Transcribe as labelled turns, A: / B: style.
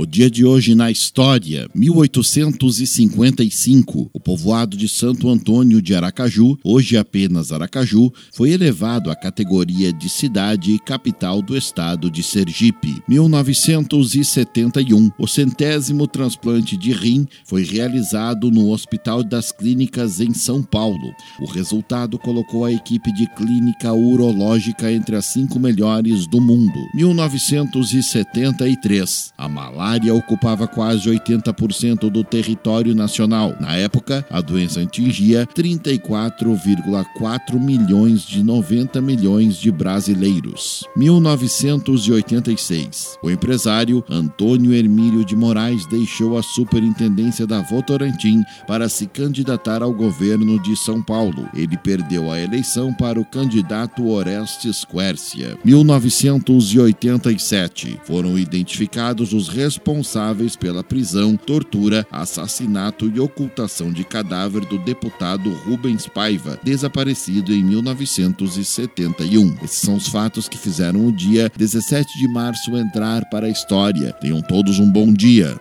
A: O dia de hoje na história, 1855, o povoado de Santo Antônio de Aracaju, hoje apenas Aracaju, foi elevado à categoria de cidade e capital do estado de Sergipe. 1971, o centésimo transplante de rim foi realizado no Hospital das Clínicas em São Paulo. O resultado colocou a equipe de clínica urológica entre as cinco melhores do mundo. 1973, a malária malária ocupava quase 80% do território nacional. Na época, a doença atingia 34,4 milhões de 90 milhões de brasileiros. 1986. O empresário Antônio Hermílio de Moraes deixou a superintendência da Votorantim para se candidatar ao governo de São Paulo. Ele perdeu a eleição para o candidato Orestes Quércia. 1987. Foram identificados os responsáveis responsáveis pela prisão, tortura, assassinato e ocultação de cadáver do deputado Rubens Paiva, desaparecido em 1971. Esses são os fatos que fizeram o dia 17 de março entrar para a história. Tenham todos um bom dia.